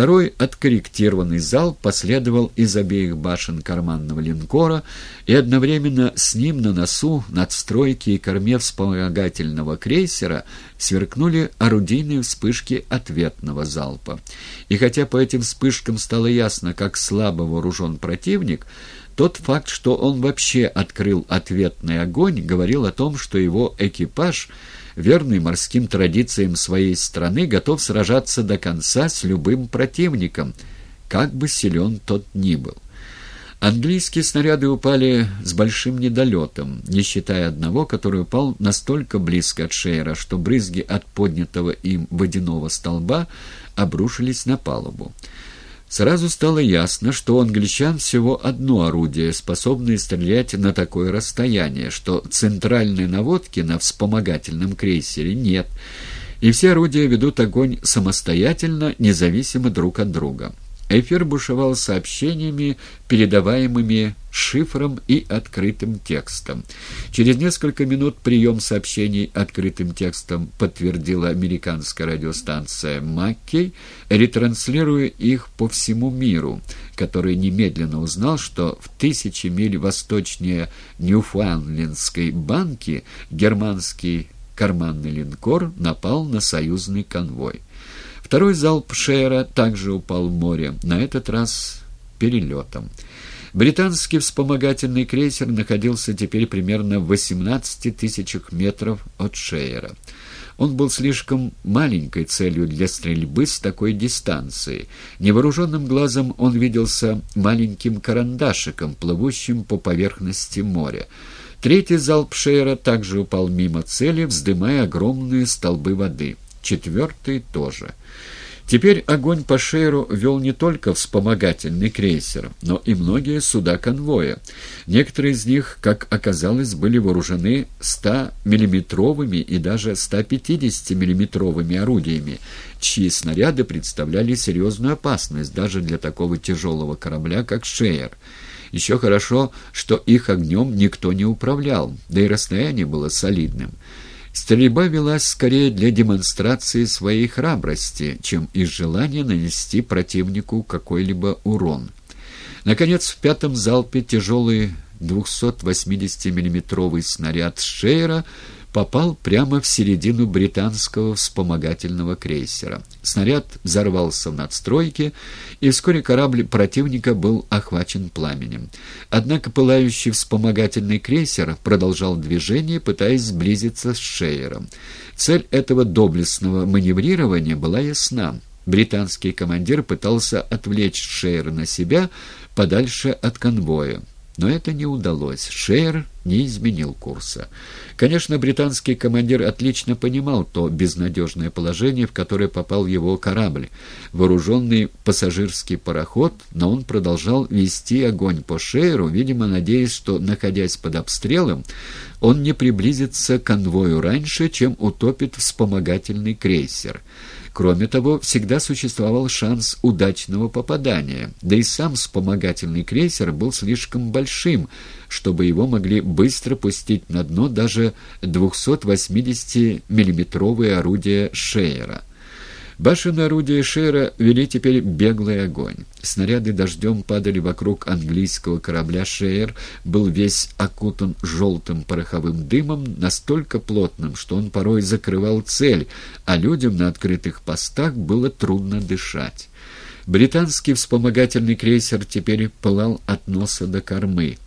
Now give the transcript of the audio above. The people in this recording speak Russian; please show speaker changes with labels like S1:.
S1: Второй откорректированный зал последовал из обеих башен карманного линкора, и одновременно с ним на носу, надстройки и корме вспомогательного крейсера сверкнули орудийные вспышки ответного залпа. И хотя по этим вспышкам стало ясно, как слабо вооружен противник, тот факт, что он вообще открыл ответный огонь, говорил о том, что его экипаж, верный морским традициям своей страны, готов сражаться до конца с любым противником, как бы силен тот ни был. Английские снаряды упали с большим недолетом, не считая одного, который упал настолько близко от Шейра, что брызги от поднятого им водяного столба обрушились на палубу. Сразу стало ясно, что у англичан всего одно орудие, способное стрелять на такое расстояние, что центральной наводки на вспомогательном крейсере нет, и все орудия ведут огонь самостоятельно, независимо друг от друга. Эфир бушевал сообщениями, передаваемыми шифром и открытым текстом. Через несколько минут прием сообщений открытым текстом подтвердила американская радиостанция «Маккей», ретранслируя их по всему миру, который немедленно узнал, что в тысячи миль восточнее Ньюфаундлендской банки германский карманный линкор напал на союзный конвой. Второй залп Шейера также упал в море, на этот раз перелетом. Британский вспомогательный крейсер находился теперь примерно в 18 тысячах метров от Шейера. Он был слишком маленькой целью для стрельбы с такой дистанции. Невооруженным глазом он виделся маленьким карандашиком, плывущим по поверхности моря. Третий залп Шейера также упал мимо цели, вздымая огромные столбы воды четвертый тоже. Теперь огонь по Шейру вел не только вспомогательный крейсер, но и многие суда конвоя. Некоторые из них, как оказалось, были вооружены 100-миллиметровыми и даже 150-миллиметровыми орудиями, чьи снаряды представляли серьезную опасность даже для такого тяжелого корабля, как Шейер. Еще хорошо, что их огнем никто не управлял, да и расстояние было солидным. Стрельба велась скорее для демонстрации своей храбрости, чем из желания нанести противнику какой-либо урон. Наконец, в пятом залпе тяжелый 280 миллиметровый снаряд Шейера попал прямо в середину британского вспомогательного крейсера. Снаряд взорвался в надстройке, и вскоре корабль противника был охвачен пламенем. Однако пылающий вспомогательный крейсер продолжал движение, пытаясь сблизиться с Шейером. Цель этого доблестного маневрирования была ясна. Британский командир пытался отвлечь Шейера на себя подальше от конвоя. Но это не удалось. Шейер не изменил курса. Конечно, британский командир отлично понимал то безнадежное положение, в которое попал его корабль. Вооруженный пассажирский пароход, но он продолжал вести огонь по Шейеру, видимо, надеясь, что, находясь под обстрелом, он не приблизится к конвою раньше, чем утопит вспомогательный крейсер. Кроме того, всегда существовал шанс удачного попадания, да и сам вспомогательный крейсер был слишком большим, чтобы его могли быстро пустить на дно даже 280 миллиметровые орудия Шейера. Башенные орудия Шейра вели теперь беглый огонь. Снаряды дождем падали вокруг английского корабля «Шейер», был весь окутан желтым пороховым дымом, настолько плотным, что он порой закрывал цель, а людям на открытых постах было трудно дышать. Британский вспомогательный крейсер теперь пылал от носа до кормы.